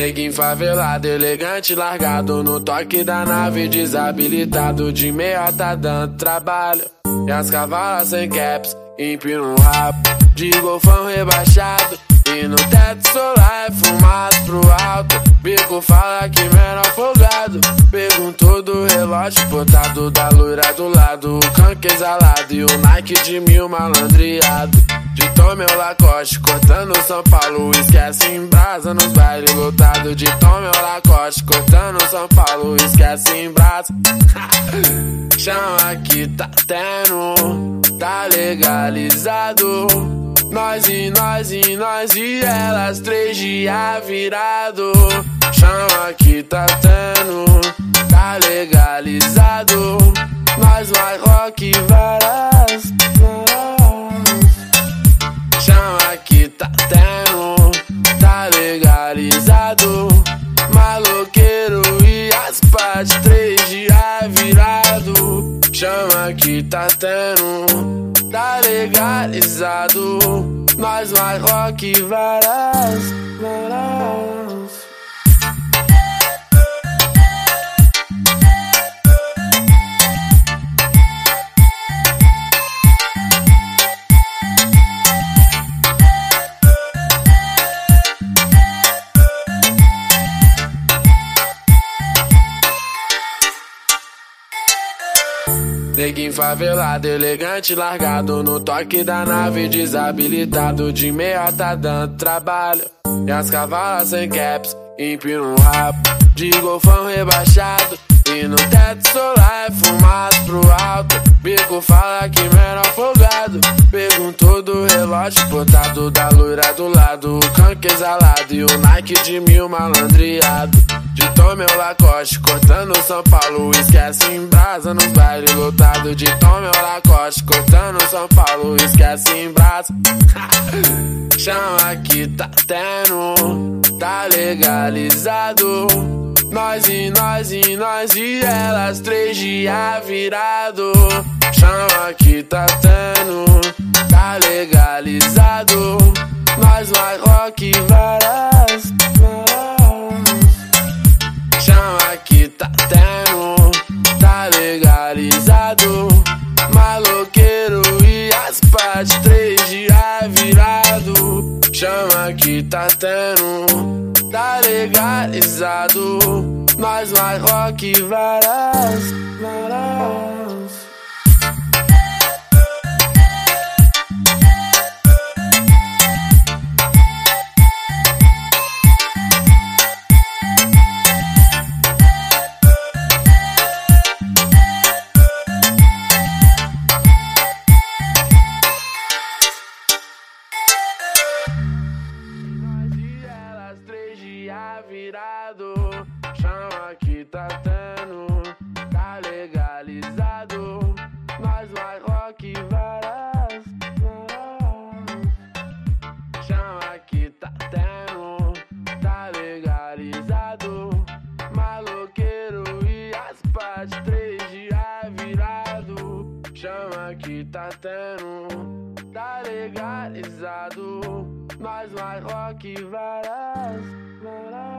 Neguinho favelado, elegante, largado no toque da nave, desabilitado de meia tá dando trabalho. E as cavalas sem caps, empina um rabo de golfão rebaixado. E no teto solar é fumado pro alto. Bico fala que menor folgado. Relógio botado da loira do lado. O canque exalado e o Nike de mil malandreado. De tom meu Lacoste, cortando São Paulo. Esquece em brasa nos bailes lotado. De tom meu Lacoste, cortando São Paulo. Esquece em brasa. Chama que tá tendo, tá legalizado. Nós e nós e nós e elas, três dias virado. Chama que tá tendo, rock varas, Chama que tá tendo, tá legalizado. Maloqueiro e as partes, três dias virado. Chama que tá tendo tá legalizado. Nós mais rock varas, varas. Neguinho favelado, elegante, largado no toque da nave, desabilitado de meia tá dando trabalho. E as cavalas sem caps, empina um rabo de golfão rebaixado. E no teto solar é fumado pro alto. Bico fala que menor folgado. Perguntou do relógio botado da loira do lado. O canque exalado e o Nike de mil malandreado. De tom meu Lacoste, cortando São Paulo. Esquece em brasa nos bailes lotado. De tom meu Lacoste, cortando São Paulo. Esquece em brasa. Chama que tá tendo, tá legalizado. Nós e nós e nós e elas, três dias virado. Chama que tá tendo, tá legalizado. Nós mais rock varas, Chama que tá tendo, tá legalizado. Maloqueiro e as partes, três dias virado. Chama que tá tendo, tá legalizado. Nós mais rock varas. Tá tendo, tá legalizado. Nós mais rock varas, Chama que tá tendo, tá legalizado. Maloqueiro e as partes, três dias virado. Chama que tá tendo, tá legalizado. Nós mais rock varas. la